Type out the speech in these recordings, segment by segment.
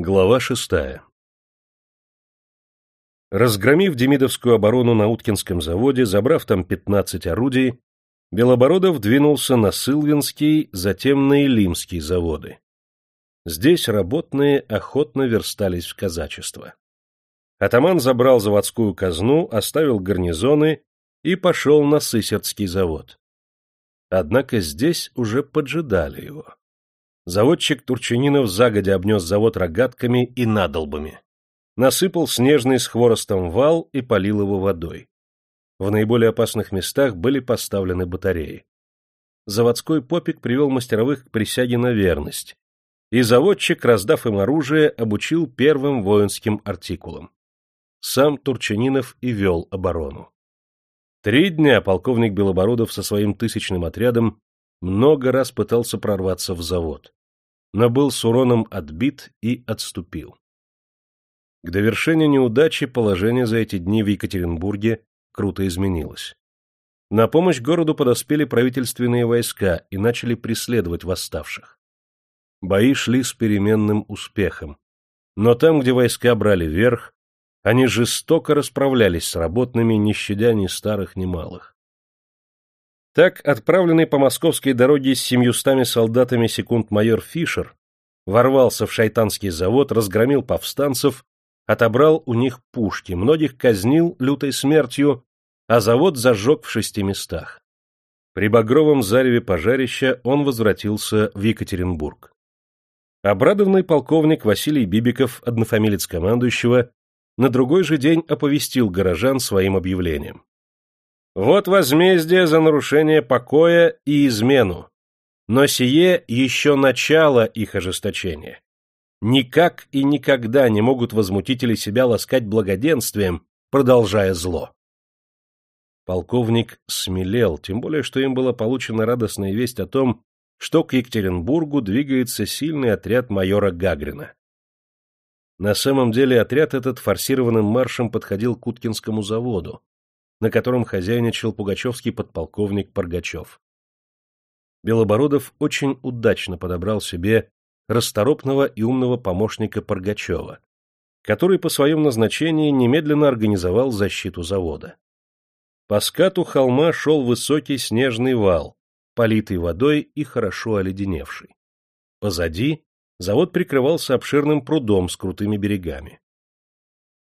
Глава шестая Разгромив Демидовскую оборону на Уткинском заводе, забрав там 15 орудий, Белобородов двинулся на Сылвинский, затем на Илимский заводы. Здесь работные охотно верстались в казачество. Атаман забрал заводскую казну, оставил гарнизоны и пошел на Сысердский завод. Однако здесь уже поджидали его. Заводчик Турчининов загодя обнес завод рогатками и надолбами. Насыпал снежный с хворостом вал и полил его водой. В наиболее опасных местах были поставлены батареи. Заводской попик привел мастеровых к присяге на верность, и заводчик, раздав им оружие, обучил первым воинским артикулам. Сам Турчининов и вел оборону. Три дня полковник Белобородов со своим тысячным отрядом много раз пытался прорваться в завод, но был с уроном отбит и отступил. К довершению неудачи положение за эти дни в Екатеринбурге круто изменилось. На помощь городу подоспели правительственные войска и начали преследовать восставших. Бои шли с переменным успехом, но там, где войска брали верх, они жестоко расправлялись с работными, не щадя ни старых, ни малых. Так, отправленный по московской дороге с семьюстами солдатами секунд-майор Фишер ворвался в шайтанский завод, разгромил повстанцев, отобрал у них пушки, многих казнил лютой смертью а завод зажег в шести местах. При багровом зареве пожарища он возвратился в Екатеринбург. Обрадованный полковник Василий Бибиков, однофамилец командующего, на другой же день оповестил горожан своим объявлением. «Вот возмездие за нарушение покоя и измену, но сие еще начало их ожесточения. Никак и никогда не могут возмутители себя ласкать благоденствием, продолжая зло. Полковник смелел, тем более, что им была получена радостная весть о том, что к Екатеринбургу двигается сильный отряд майора Гагрина. На самом деле отряд этот форсированным маршем подходил к Уткинскому заводу, на котором хозяйничал пугачевский подполковник Паргачев. Белобородов очень удачно подобрал себе расторопного и умного помощника Паргачева, который по своем назначении немедленно организовал защиту завода. По скату холма шел высокий снежный вал, политый водой и хорошо оледеневший. Позади завод прикрывался обширным прудом с крутыми берегами.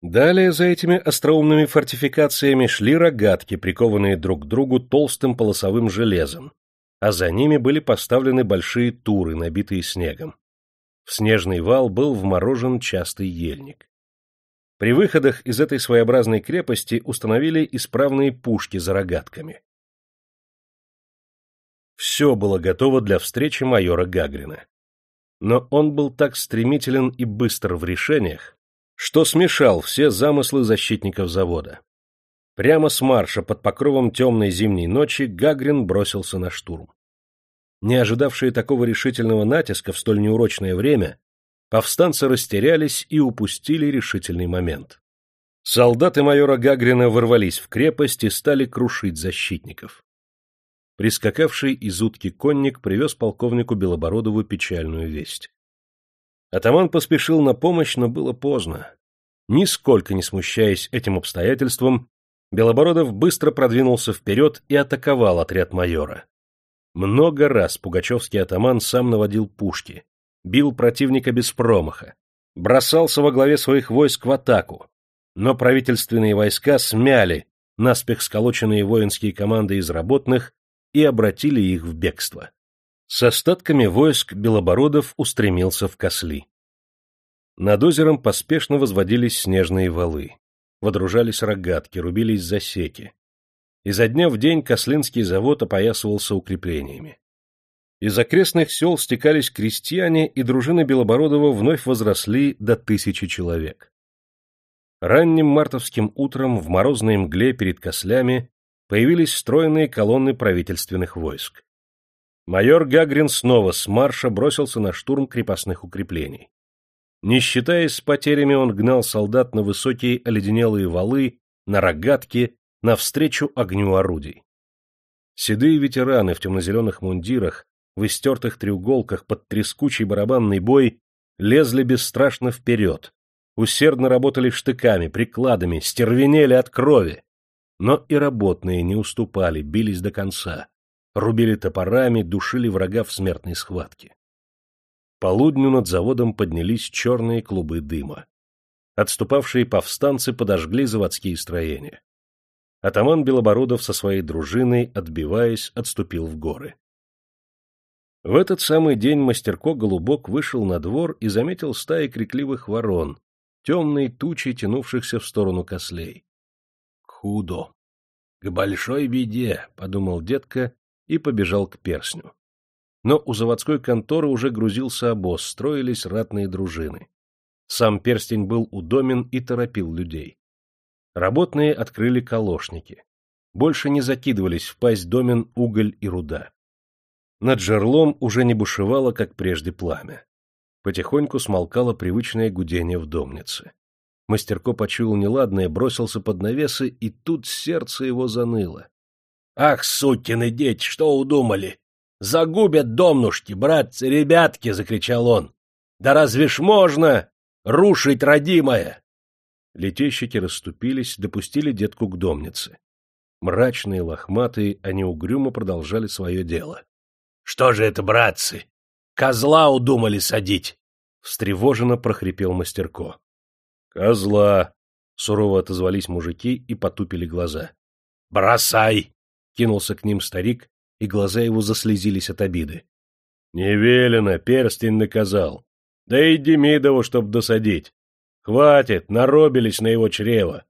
Далее за этими остроумными фортификациями шли рогатки, прикованные друг к другу толстым полосовым железом, а за ними были поставлены большие туры, набитые снегом. В снежный вал был вморожен частый ельник. При выходах из этой своеобразной крепости установили исправные пушки за рогатками. Все было готово для встречи майора Гагрина. Но он был так стремителен и быстр в решениях, что смешал все замыслы защитников завода. Прямо с марша под покровом темной зимней ночи Гагрин бросился на штурм. Не ожидавшие такого решительного натиска в столь неурочное время, повстанцы растерялись и упустили решительный момент. Солдаты майора Гагрина ворвались в крепость и стали крушить защитников. Прискакавший из утки конник привез полковнику Белобородову печальную весть. Атаман поспешил на помощь, но было поздно. Нисколько не смущаясь этим обстоятельством, Белобородов быстро продвинулся вперед и атаковал отряд майора. Много раз пугачевский атаман сам наводил пушки, бил противника без промаха, бросался во главе своих войск в атаку, но правительственные войска смяли наспех сколоченные воинские команды из работных и обратили их в бегство. С остатками войск Белобородов устремился в Косли. Над озером поспешно возводились снежные валы, водружались рогатки, рубились засеки. Изо дня в день Кослинский завод опоясывался укреплениями. Из окрестных сел стекались крестьяне, и дружины Белобородова вновь возросли до тысячи человек. Ранним мартовским утром в морозной мгле перед Кослями появились стройные колонны правительственных войск. Майор Гагрин снова с марша бросился на штурм крепостных укреплений. Не считаясь с потерями, он гнал солдат на высокие оледенелые валы, на рогатки, навстречу огню орудий. Седые ветераны в темно-зеленых мундирах в истертых треуголках под трескучий барабанный бой лезли бесстрашно вперед, усердно работали штыками, прикладами, стервенели от крови. Но и работные не уступали, бились до конца, рубили топорами, душили врага в смертной схватке. Полудню над заводом поднялись черные клубы дыма. Отступавшие повстанцы подожгли заводские строения. Атаман Белобородов со своей дружиной, отбиваясь, отступил в горы. В этот самый день мастерко Голубок вышел на двор и заметил стаи крикливых ворон, темные тучи, тянувшихся в сторону кослей. «Худо! К большой беде!» — подумал детка и побежал к персню. Но у заводской конторы уже грузился обоз, строились ратные дружины. Сам перстень был удомен и торопил людей. Работные открыли колошники. Больше не закидывались в пасть домен уголь и руда. Над жерлом уже не бушевало, как прежде, пламя. Потихоньку смолкало привычное гудение в домнице. Мастерко почуял неладное, бросился под навесы, и тут сердце его заныло. — Ах, сукины дети, что удумали! Загубят домнушки, братцы, ребятки! — закричал он. — Да разве ж можно рушить родимое? Летейщики расступились, допустили детку к домнице. Мрачные, лохматые, они угрюмо продолжали свое дело. — Что же это, братцы? Козла удумали садить! — встревоженно прохрипел мастерко. — Козла! — сурово отозвались мужики и потупили глаза. — Бросай! — кинулся к ним старик, и глаза его заслезились от обиды. — Не велено, перстень наказал. Да и Демидову, чтоб досадить. Хватит, наробились на его чрево.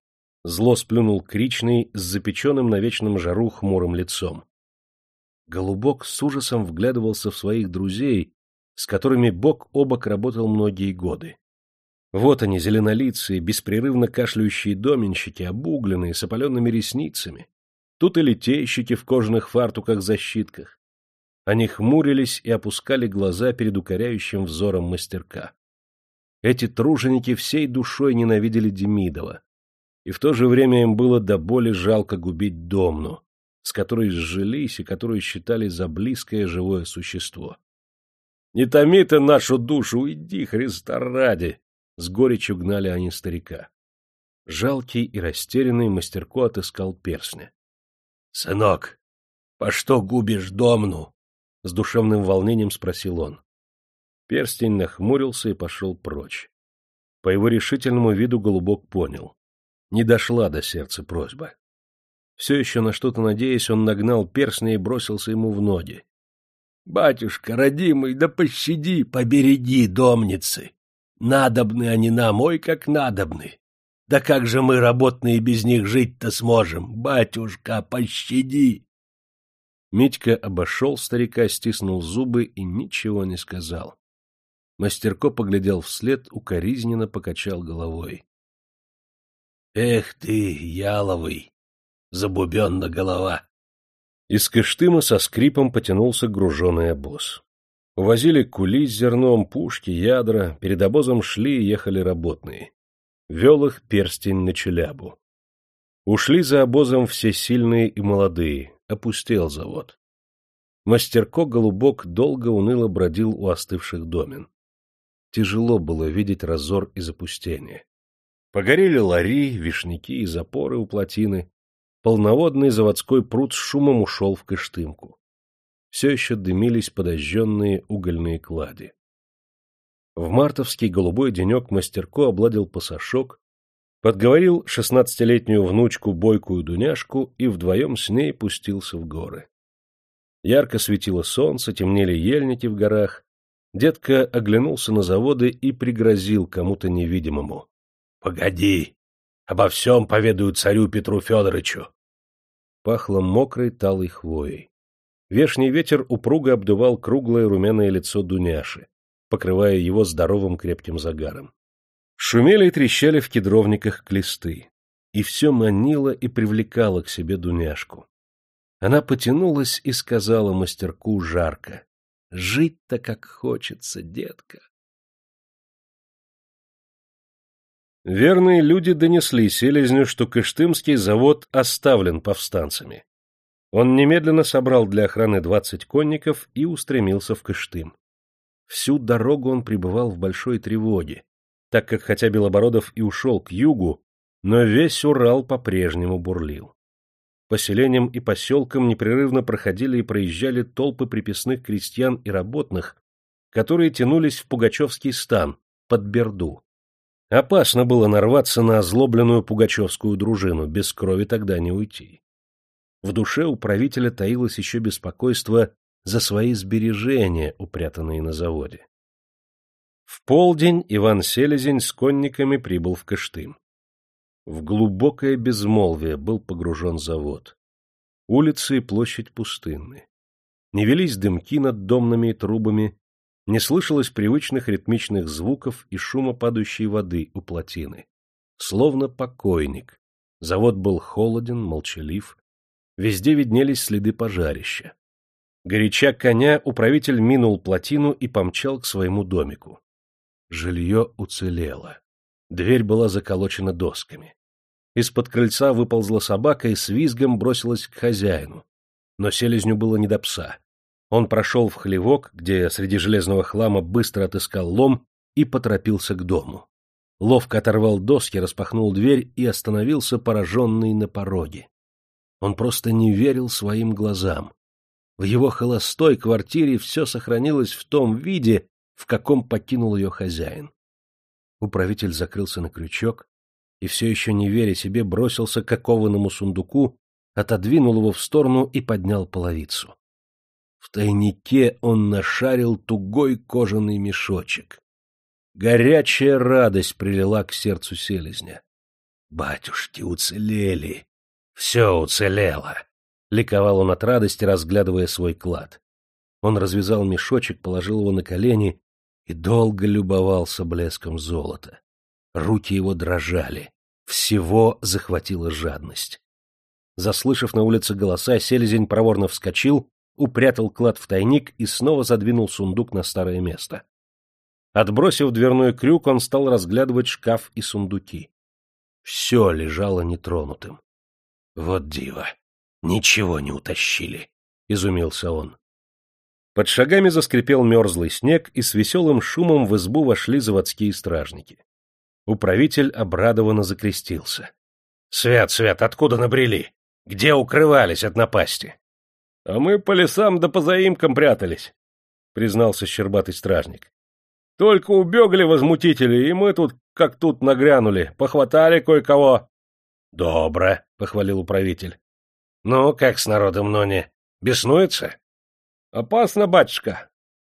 Зло сплюнул Кричный с запеченным на вечном жару хмурым лицом. Голубок с ужасом вглядывался в своих друзей, с которыми бок о бок работал многие годы. Вот они, зеленолицые, беспрерывно кашляющие доменщики, обугленные, с опаленными ресницами. Тут и литейщики в кожаных фартуках-защитках. Они хмурились и опускали глаза перед укоряющим взором мастерка. Эти труженики всей душой ненавидели Демидова, и в то же время им было до боли жалко губить Домну, с которой сжились и которую считали за близкое живое существо. Не томи ты нашу душу, уйди, Христа ради! С горечью гнали они старика. Жалкий и растерянный мастерко отыскал перстня. — Сынок, по что губишь домну? — с душевным волнением спросил он. Перстень нахмурился и пошел прочь. По его решительному виду Голубок понял. Не дошла до сердца просьба. Все еще на что-то надеясь, он нагнал перстня и бросился ему в ноги. Батюшка, родимый, да пощади, побереги домницы. Надобны они нам, ой, как надобны. Да как же мы, работные, без них жить-то сможем? Батюшка, пощади!» Митька обошел старика, стиснул зубы и ничего не сказал. Мастерко поглядел вслед, укоризненно покачал головой. — Эх ты, яловый, забубенна голова! Из Кыштыма со скрипом потянулся груженый обоз. Увозили кули с зерном, пушки, ядра, перед обозом шли и ехали работные. Вел их перстень на челябу. Ушли за обозом все сильные и молодые, опустел завод. Мастерко Голубок долго уныло бродил у остывших домен. Тяжело было видеть разор и запустение. Погорели лари, вишняки и запоры у плотины, полноводный заводской пруд с шумом ушел в Кыштымку. Все еще дымились подожженные угольные клади. В мартовский голубой денек мастерко обладил пасашок, подговорил шестнадцатилетнюю внучку бойкую Дуняшку и вдвоем с ней пустился в горы. Ярко светило солнце, темнели ельники в горах. Детка оглянулся на заводы и пригрозил кому-то невидимому. — Погоди! Обо всем поведаю царю Петру Федоровичу пахло мокрой талой хвоей. Вешний ветер упруго обдувал круглое румяное лицо Дуняши, покрывая его здоровым крепким загаром. Шумели и трещали в кедровниках клесты, и все манило и привлекало к себе Дуняшку. Она потянулась и сказала мастерку жарко, «Жить-то как хочется, детка». Верные люди донесли Селезню, что Кыштымский завод оставлен повстанцами. Он немедленно собрал для охраны двадцать конников и устремился в Кыштым. Всю дорогу он пребывал в большой тревоге, так как хотя Белобородов и ушел к югу, но весь Урал по-прежнему бурлил. Поселениям и поселкам непрерывно проходили и проезжали толпы приписных крестьян и работных, которые тянулись в Пугачевский стан, под Берду. Опасно было нарваться на озлобленную пугачевскую дружину, без крови тогда не уйти. В душе у правителя таилось еще беспокойство за свои сбережения, упрятанные на заводе. В полдень Иван Селезень с конниками прибыл в Кыштым. В глубокое безмолвие был погружен завод. Улицы и площадь пустынны. Не велись дымки над домными и трубами, не слышалось привычных ритмичных звуков и шума падающей воды у плотины. Словно покойник. Завод был холоден, молчалив. Везде виднелись следы пожарища. Горяча коня, управитель минул плотину и помчал к своему домику. Жилье уцелело. Дверь была заколочена досками. Из-под крыльца выползла собака и с визгом бросилась к хозяину. Но селезню было не до пса. Он прошел в хлевок, где среди железного хлама быстро отыскал лом и поторопился к дому. Ловко оторвал доски, распахнул дверь и остановился, пораженный на пороге. Он просто не верил своим глазам. В его холостой квартире все сохранилось в том виде, в каком покинул ее хозяин. Управитель закрылся на крючок и, все еще не веря себе, бросился к окованному сундуку, отодвинул его в сторону и поднял половицу. В тайнике он нашарил тугой кожаный мешочек. Горячая радость прилила к сердцу селезня. «Батюшки уцелели! Все уцелело!» — ликовал он от радости, разглядывая свой клад. Он развязал мешочек, положил его на колени и долго любовался блеском золота. Руки его дрожали. Всего захватила жадность. Заслышав на улице голоса, селезень проворно вскочил, упрятал клад в тайник и снова задвинул сундук на старое место. Отбросив дверной крюк, он стал разглядывать шкаф и сундуки. Все лежало нетронутым. Вот диво! Ничего не утащили, — изумился он. Под шагами заскрипел мерзлый снег, и с веселым шумом в избу вошли заводские стражники. Управитель обрадованно закрестился. — Свят, Свят, откуда набрели? Где укрывались от напасти? — А мы по лесам да по заимкам прятались, — признался щербатый стражник. — Только убегали возмутители, и мы тут как тут нагрянули, похватали кое-кого. — Добро, — похвалил управитель. — Ну, как с народом Нони? Беснуется? Опасно, батюшка.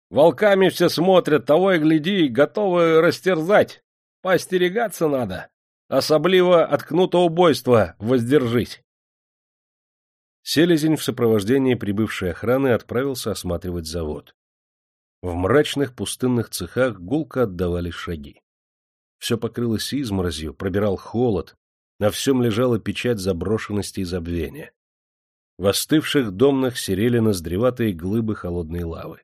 Волками все смотрят, того и гляди, готовы растерзать. Постерегаться надо. Особливо от кнута убойства воздержись. Селезень в сопровождении прибывшей охраны отправился осматривать завод. В мрачных пустынных цехах гулко отдавались шаги. Все покрылось изморозью, пробирал холод, на всем лежала печать заброшенности и забвения. В остывших домнах серели ноздреватые глыбы холодной лавы.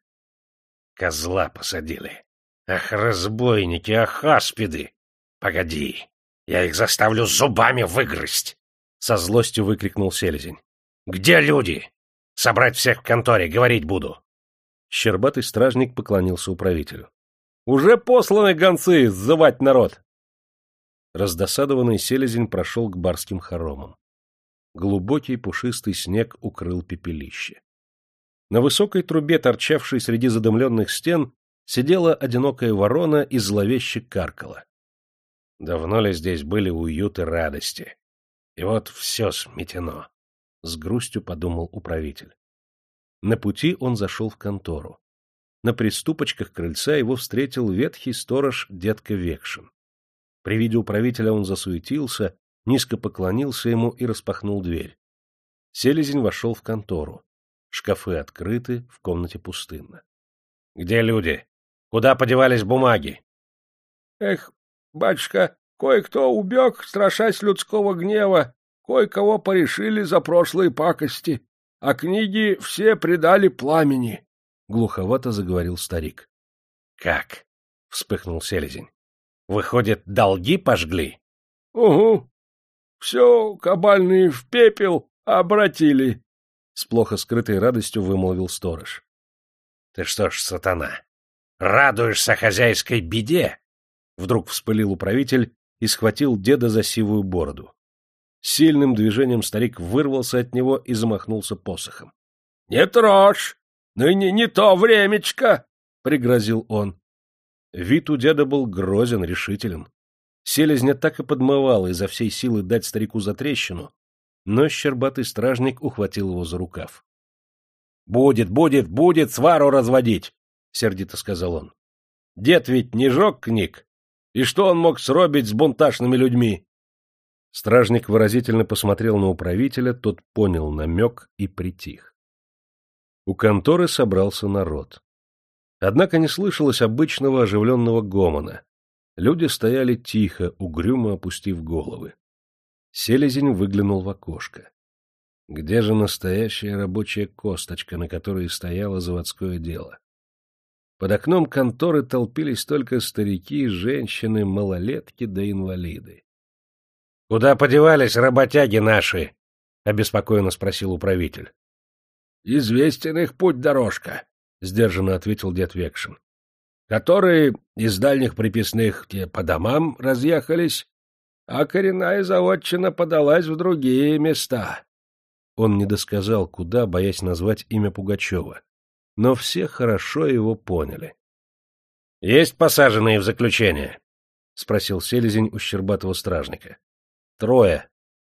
Козла посадили. Ах, разбойники, ах, аспиды! Погоди, я их заставлю зубами выгрызть! Со злостью выкрикнул селезень. Где люди? Собрать всех в конторе, говорить буду. Щербатый стражник поклонился управителю. Уже посланы гонцы сзывать народ. Раздосадованный селезень прошел к барским хоромам. Глубокий пушистый снег укрыл пепелище. На высокой трубе, торчавшей среди задымленных стен, сидела одинокая ворона и зловеще каркала. Давно ли здесь были уют и радости? И вот все сметено, — с грустью подумал управитель. На пути он зашел в контору. На приступочках крыльца его встретил ветхий сторож дедка Векшин. При виде управителя он засуетился низко поклонился ему и распахнул дверь. Селезень вошел в контору. Шкафы открыты, в комнате пустынно. — Где люди? Куда подевались бумаги? — Эх, батюшка, кое-кто убег, страшась людского гнева, кое-кого порешили за прошлые пакости, а книги все предали пламени, — глуховато заговорил старик. — Как? — вспыхнул селезень. — Выходит, долги пожгли? — Угу, все кабальные в пепел обратили, — с плохо скрытой радостью вымолвил сторож. — Ты что ж, сатана, радуешься хозяйской беде? Вдруг вспылил управитель и схватил деда за сивую бороду. Сильным движением старик вырвался от него и замахнулся посохом. — Не трожь! Ну и не, не то времечко! — пригрозил он. Вид у деда был грозен, решителен. Селезня так и подмывала изо всей силы дать старику за трещину, но щербатый стражник ухватил его за рукав. — Будет, будет, будет свару разводить! — сердито сказал он. — Дед ведь не жег книг, и что он мог сробить с бунташными людьми? Стражник выразительно посмотрел на управителя, тот понял намек и притих. У конторы собрался народ. Однако не слышалось обычного оживленного гомона. Люди стояли тихо, угрюмо опустив головы. Селезень выглянул в окошко. Где же настоящая рабочая косточка, на которой стояло заводское дело? Под окном конторы толпились только старики, женщины, малолетки да инвалиды. — Куда подевались работяги наши? — обеспокоенно спросил управитель. — Известен их путь-дорожка, — сдержанно ответил дед Векшин. — Которые из дальних приписных по домам разъехались, а коренная заводчина подалась в другие места. Он не досказал, куда, боясь назвать имя Пугачева. Но все хорошо его поняли. — Есть посаженные в заключение? — спросил селезень у щербатого стражника. — Трое.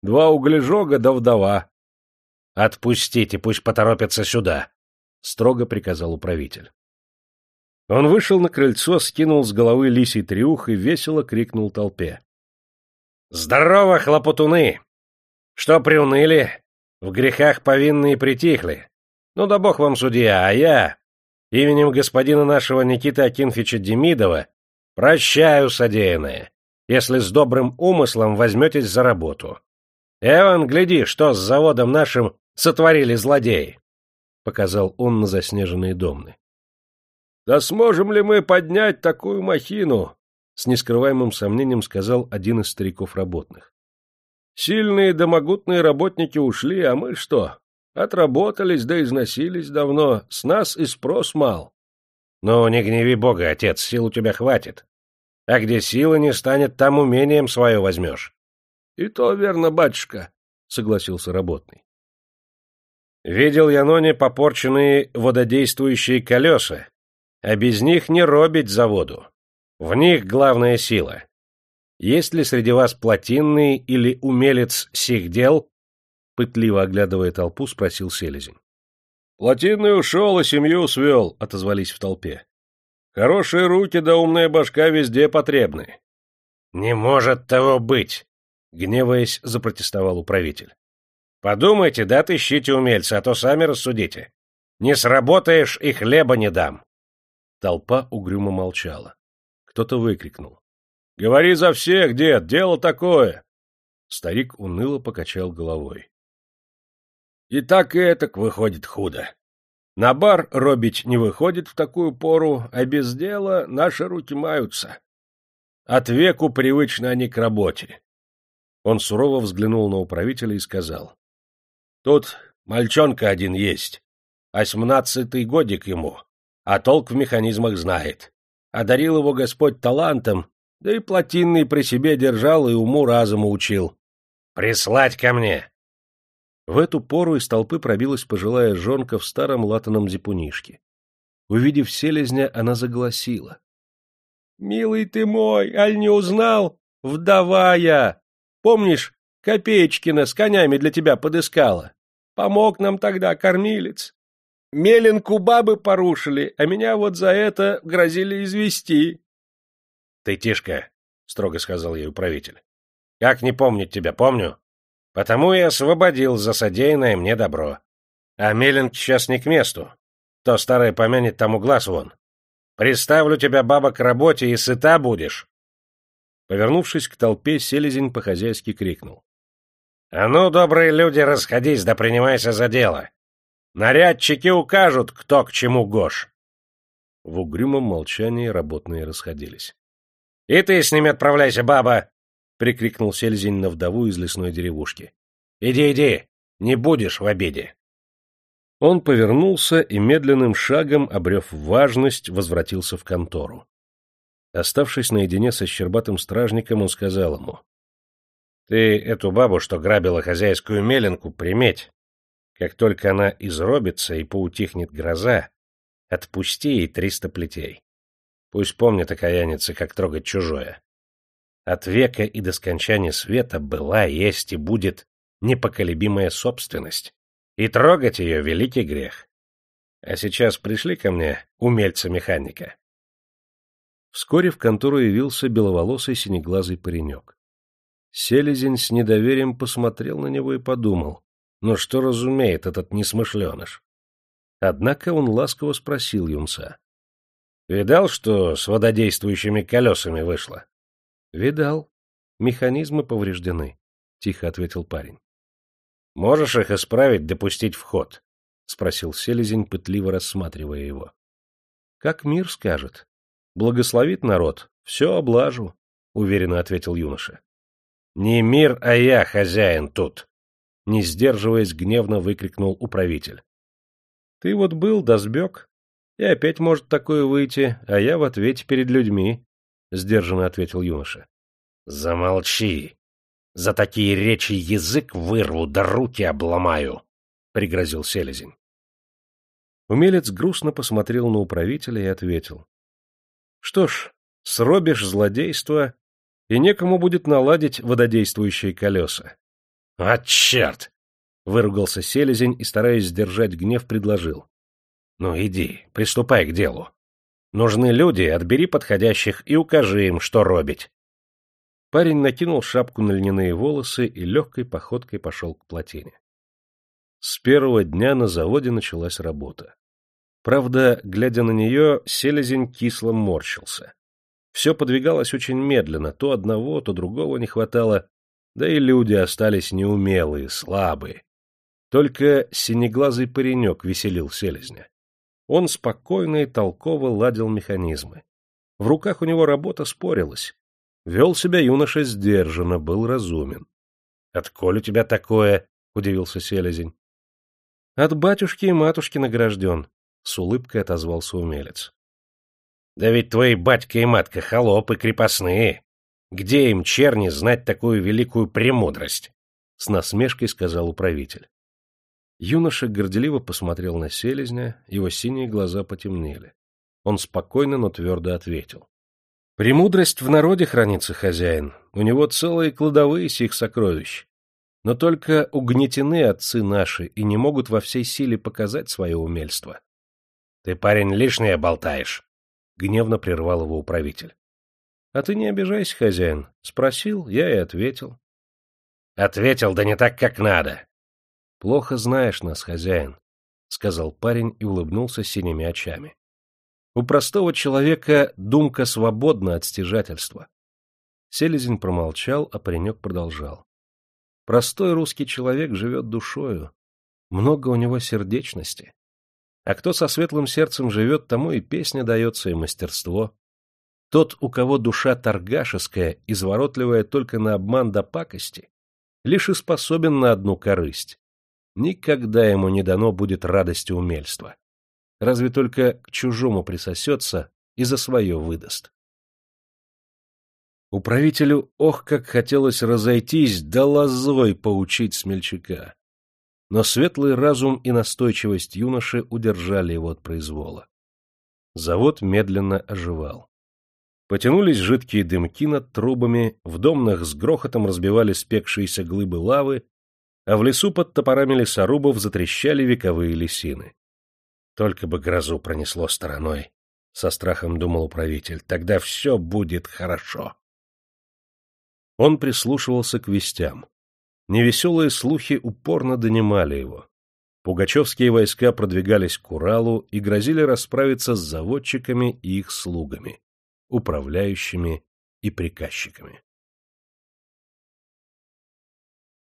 Два углежога да вдова. — Отпустите, пусть поторопятся сюда, — строго приказал управитель. Он вышел на крыльцо, скинул с головы лисий трюх и весело крикнул толпе. — Здорово, хлопотуны! Что приуныли? В грехах повинные притихли. Ну да бог вам судья, а я, именем господина нашего Никиты Акинфича Демидова, прощаю содеянное, если с добрым умыслом возьметесь за работу. Эван, гляди, что с заводом нашим сотворили злодеи!» Показал он на заснеженные домны. «Да сможем ли мы поднять такую махину?» с нескрываемым сомнением сказал один из стариков работных. Сильные да могутные работники ушли, а мы что? Отработались да износились давно, с нас и спрос мал. Ну, не гневи бога, отец, сил у тебя хватит. А где силы не станет, там умением свое возьмешь. — И то верно, батюшка, — согласился работный. Видел я Ноне попорченные вододействующие колеса, а без них не робить заводу. В них главная сила. Есть ли среди вас плотинный или умелец сих дел? Пытливо оглядывая толпу, спросил Селезень. Плотинный ушел, и семью свел, отозвались в толпе. Хорошие руки да умная башка везде потребны. Не может того быть, гневаясь, запротестовал управитель. Подумайте, да отыщите умельца, а то сами рассудите. Не сработаешь, и хлеба не дам. Толпа угрюмо молчала. Кто-то выкрикнул. — Говори за всех, дед, дело такое! Старик уныло покачал головой. — И так и этак выходит худо. На бар робить не выходит в такую пору, а без дела наши руки маются. От веку привычны они к работе. Он сурово взглянул на управителя и сказал. — Тут мальчонка один есть, осьмнадцатый годик ему, а толк в механизмах знает одарил его Господь талантом, да и плотинный при себе держал и уму-разуму учил. «Прислать ко мне!» В эту пору из толпы пробилась пожилая жонка в старом латаном зипунишке. Увидев селезня, она загласила. — Милый ты мой, аль не узнал? Вдова я! Помнишь, Копеечкина с конями для тебя подыскала? Помог нам тогда кормилец. Меленку бабы порушили, а меня вот за это грозили извести. — Ты, Тишка, — строго сказал ей управитель, — как не помнить тебя, помню. Потому и освободил за содеянное мне добро. А Меленк сейчас не к месту. То старое помянет тому глаз вон. Приставлю тебя, баба, к работе, и сыта будешь. Повернувшись к толпе, селезень по-хозяйски крикнул. — А ну, добрые люди, расходись, да принимайся за дело. Нарядчики укажут, кто к чему гош. В угрюмом молчании работные расходились. — И ты с ними отправляйся, баба! — прикрикнул сельзень на вдову из лесной деревушки. — Иди, иди, не будешь в обиде. Он повернулся и медленным шагом, обрев важность, возвратился в контору. Оставшись наедине со щербатым стражником, он сказал ему. — Ты эту бабу, что грабила хозяйскую меленку, приметь. Как только она изробится и поутихнет гроза, отпусти ей триста плетей. Пусть помнит окаянница, как трогать чужое. От века и до скончания света была, есть и будет непоколебимая собственность. И трогать ее — великий грех. А сейчас пришли ко мне умельца-механика. Вскоре в контору явился беловолосый синеглазый паренек. Селезень с недоверием посмотрел на него и подумал, ну что разумеет этот несмышленыш? Однако он ласково спросил юнца. — Видал, что с вододействующими колесами вышло? — Видал. Механизмы повреждены, — тихо ответил парень. — Можешь их исправить, допустить в ход? — спросил Селезень, пытливо рассматривая его. — Как мир скажет. Благословит народ, все облажу, — уверенно ответил юноша. — Не мир, а я хозяин тут, — не сдерживаясь, гневно выкрикнул управитель. — Ты вот был, да сбег. И опять может такое выйти, а я в ответе перед людьми, — сдержанно ответил юноша. — Замолчи! За такие речи язык вырву, да руки обломаю! — пригрозил селезень. Умелец грустно посмотрел на управителя и ответил. Что ж, сробишь злодейство, и некому будет наладить вододействующие колеса. — А черт! — выругался селезень и, стараясь сдержать гнев, предложил. — Ну иди, приступай к делу. Нужны люди, отбери подходящих и укажи им, что робить. Парень накинул шапку на льняные волосы и легкой походкой пошел к плотине. С первого дня на заводе началась работа. Правда, глядя на нее, селезень кисло морщился. Все подвигалось очень медленно, то одного, то другого не хватало, да и люди остались неумелые, слабые. Только синеглазый паренек веселил селезня. Он спокойно и толково ладил механизмы. В руках у него работа спорилась. Вел себя юноша сдержанно, был разумен. — Отколь у тебя такое? — удивился селезень. — От батюшки и матушки награжден, с улыбкой отозвался умелец. — Да ведь твои батька и матка холопы крепостные. Где им, черни, знать такую великую премудрость? — с насмешкой сказал управитель. Юноша горделиво посмотрел на селезня, его синие глаза потемнели. Он спокойно, но твердо ответил. — Премудрость в народе хранится, хозяин. У него целые кладовые сих сокровищ. Но только угнетены отцы наши и не могут во всей силе показать свое умельство. Ты, парень, лишнее болтаешь, — гневно прервал его управитель. — А ты не обижайся, хозяин. Спросил, я и ответил. — Ответил, да не так, как надо. — Плохо знаешь нас, хозяин, — сказал парень и улыбнулся синими очами. У простого человека думка свободна от стяжательства. Селезень промолчал, а паренек продолжал. Простой русский человек живет душою. Много у него сердечности. А кто со светлым сердцем живет, тому и песня дается, и мастерство. Тот, у кого душа торгашеская, изворотливая только на обман до пакости, лишь и способен на одну корысть. Никогда ему не дано будет радости умельства. Разве только к чужому присосется и за свое выдаст. Управителю ох, как хотелось разойтись, да лозой поучить смельчака но светлый разум и настойчивость юноши удержали его от произвола. Завод медленно оживал. Потянулись жидкие дымки над трубами, в домнах с грохотом разбивали спекшиеся глыбы лавы, а в лесу под топорами лесорубов затрещали вековые лисины. Только бы грозу пронесло стороной, — со страхом думал управитель, — тогда все будет хорошо. Он прислушивался к вестям. Невеселые слухи упорно донимали его. Пугачевские войска продвигались к Уралу и грозили расправиться с заводчиками и их слугами, управляющими и приказчиками.